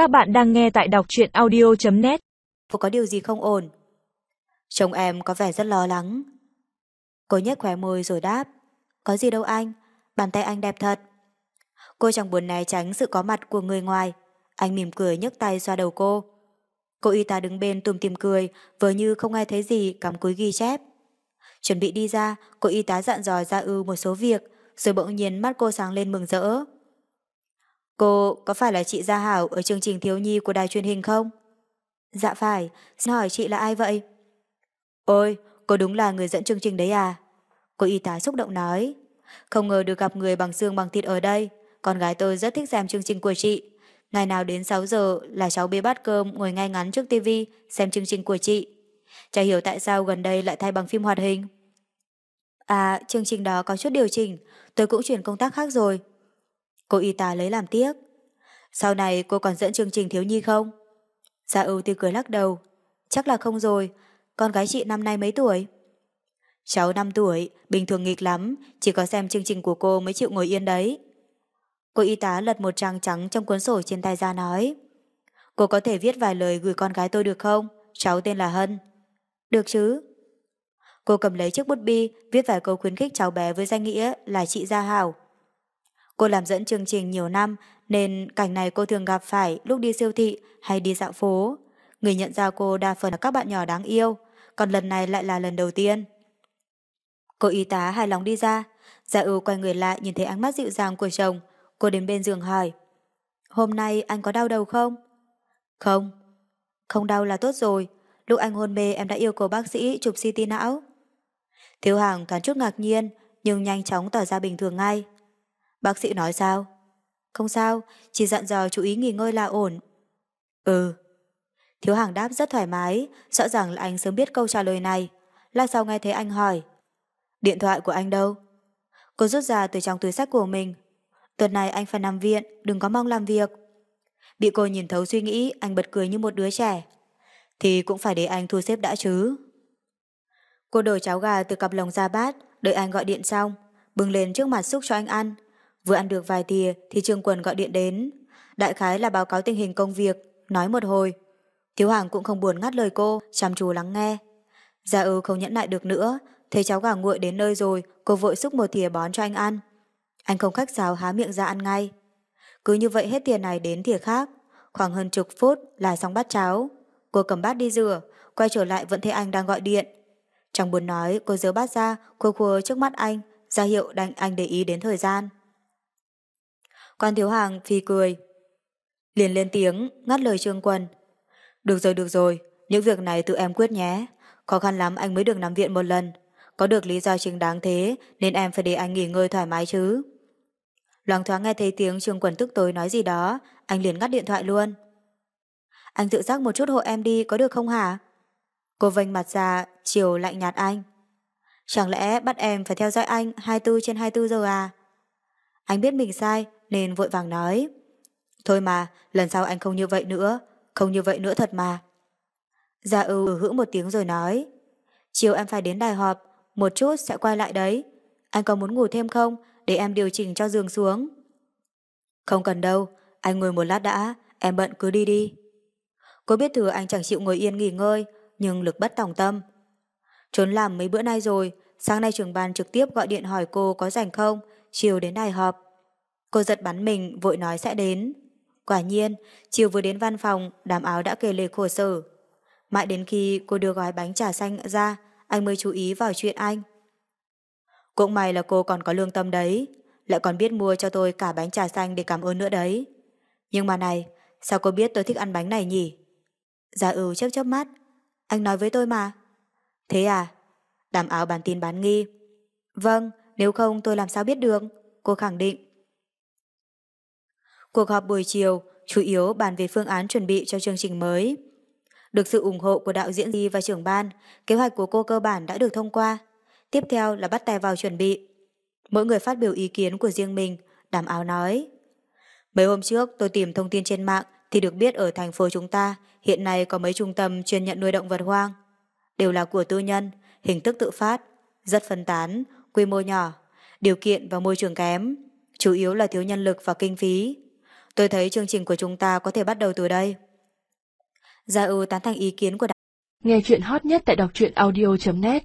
Các bạn đang nghe tại đọc truyện audio.net Có điều gì không ổn? Chồng em có vẻ rất lo lắng. Cô nhếch khóe môi rồi đáp. Có gì đâu anh, bàn tay anh đẹp thật. Cô chẳng buồn né tránh sự có mặt của người ngoài. Anh mỉm cười nhấc tay xoa đầu cô. Cô y tá đứng bên tùm tìm cười, vừa như không ai thấy gì cắm cúi ghi chép. Chuẩn bị đi ra, cô y tá dặn dò ra ư một số việc, rồi bỗng nhiên mắt cô sáng lên mừng rỡ. Cô có phải là chị Gia Hảo ở chương trình thiếu nhi của đài truyền hình không? Dạ phải, xin hỏi chị là ai vậy? Ôi, cô đúng là người dẫn chương trình đấy à? Cô y tá xúc động nói. Không ngờ được gặp người bằng xương bằng thịt ở đây. Con gái tôi rất thích xem chương trình của chị. Ngày nào đến 6 giờ là cháu bê bát cơm ngồi ngay ngắn trước tivi xem chương trình của chị. Chả hiểu tại sao gần đây lại thay bằng phim hoạt hình. À, chương trình đó có chút điều chỉnh, tôi cũng chuyển công tác khác rồi. Cô y tá lấy làm tiếc. Sau này cô còn dẫn chương trình thiếu nhi không? Dạ ưu tiêu cười lắc đầu. Chắc là không rồi, con gái chị năm nay mấy tuổi? Cháu 5 tuổi, bình thường nghịch lắm, chỉ có xem chương trình của cô mới chịu ngồi yên đấy. Cô y tá lật một trang trắng trong cuốn sổ trên tay ra nói. Cô có thể viết vài lời gửi con gái tôi được không? Cháu tên là Hân. Được chứ? Cô cầm lấy chiếc bút bi, viết vài câu khuyến khích cháu bé với danh nghĩa là chị Gia Hảo. Cô làm dẫn chương trình nhiều năm nên cảnh này cô thường gặp phải lúc đi siêu thị hay đi dạo phố. Người nhận ra cô đa phần là các bạn nhỏ đáng yêu, còn lần này lại là lần đầu tiên. Cô y tá hài lòng đi ra, Gia ưu quay người lại nhìn thấy ánh mắt dịu dàng của chồng, cô đến bên giường hỏi. Hôm nay anh có đau đầu không? Không. Không đau là tốt rồi, lúc anh hôn mê em đã yêu cầu bác sĩ chụp CT não. Thiếu hàng thoáng chút ngạc nhiên, nhưng nhanh chóng tỏ ra bình thường ngay. Bác sĩ nói sao? Không sao, chỉ dặn dò chú ý nghỉ ngơi là ổn. Ừ. Thiếu hàng đáp rất thoải mái, rõ ràng là anh sớm biết câu trả lời này. Là sau nghe thấy anh hỏi. Điện thoại của anh đâu? Cô rút ra từ trong túi sách của mình. Tuần này anh phải nằm viện, đừng có mong làm việc. Bị cô nhìn thấu suy nghĩ, anh bật cười như một đứa trẻ. Thì cũng phải để anh thu xếp đã chứ. Cô đổi cháo gà từ cặp lồng ra bát, đợi anh gọi điện xong, bưng lên trước mặt xúc cho anh ăn. Vừa ăn được vài thìa thì Trương Quần gọi điện đến. Đại khái là báo cáo tình hình công việc, nói một hồi. Thiếu Hàng cũng không buồn ngắt lời cô, chăm chú lắng nghe. Gia ư không nhẫn lại được nữa, thấy cháu gà nguội đến nơi rồi, cô vội xúc một thìa bón cho anh ăn. Anh không khách sáo há miệng ra ăn ngay. Cứ như vậy hết tiền này đến thìa khác, khoảng hơn chục phút là xong bát cháo. Cô cầm bát đi rửa, quay trở lại vẫn thấy anh đang gọi điện. Chẳng buồn nói, cô giơ bát ra, khua khua trước mắt anh, ra hiệu đành anh để ý đến thời gian. Quan thiếu hàng phi cười. Liền lên tiếng, ngắt lời trương quân. Được rồi, được rồi, những việc này tự em quyết nhé. Khó khăn lắm anh mới được nằm viện một lần. Có được lý do chính đáng thế nên em phải để anh nghỉ ngơi thoải mái chứ. Loáng thoáng nghe thấy tiếng trương quần tức tối nói gì đó, anh liền ngắt điện thoại luôn. Anh tự giác một chút hộ em đi có được không hả? Cô vênh mặt ra, chiều lạnh nhạt anh. Chẳng lẽ bắt em phải theo dõi anh 24 trên 24 giờ à? Anh biết mình sai nên vội vàng nói. Thôi mà, lần sau anh không như vậy nữa, không như vậy nữa thật mà. Gia ưu hữu một tiếng rồi nói. Chiều em phải đến đài họp, một chút sẽ quay lại đấy. Anh có muốn ngủ thêm không, để em điều chỉnh cho giường xuống. Không cần đâu, anh ngồi một lát đã, em bận cứ đi đi. Cô biết thừa anh chẳng chịu ngồi yên nghỉ ngơi, nhưng lực bất tòng tâm. Trốn làm mấy bữa nay rồi, sáng nay trưởng ban trực tiếp gọi điện hỏi cô có rảnh không, chiều đến đài họp. Cô giật bắn mình, vội nói sẽ đến. Quả nhiên, chiều vừa đến văn phòng, đám áo đã kể lề khổ sở. Mãi đến khi cô đưa gói bánh trà xanh ra, anh mới chú ý vào chuyện anh. Cũng may là cô còn có lương tâm đấy, lại còn biết mua cho tôi cả bánh trà xanh để cảm ơn nữa đấy. Nhưng mà này, sao cô biết tôi thích ăn bánh này nhỉ? Gia ưu ừ chớp chớp mắt. Anh nói với tôi mà. Thế à? Đàm áo bán tin bán nghi. Vâng, nếu không tôi làm sao biết được? Cô khẳng định. Cuộc họp buổi chiều chủ yếu bàn về phương án chuẩn bị cho chương trình mới. Được sự ủng hộ của đạo diễn Di và trưởng ban, kế hoạch của cô cơ bản đã được thông qua. Tiếp theo là bắt tay vào chuẩn bị. Mỗi người phát biểu ý kiến của riêng mình, đàm áo nói. Mấy hôm trước tôi tìm thông tin trên mạng thì được biết ở thành phố chúng ta hiện nay có mấy trung tâm chuyên nhận nuôi động vật hoang. Đều là của tư nhân, hình thức tự phát, rất phân tán, quy mô nhỏ, điều kiện và môi trường kém, chủ yếu là thiếu nhân lực và kinh phí. Tôi thấy chương trình của chúng ta có thể bắt đầu từ đây. Gia ưu tán thành ý kiến của Nghe chuyện hot nhất tại đọc truyện audio.net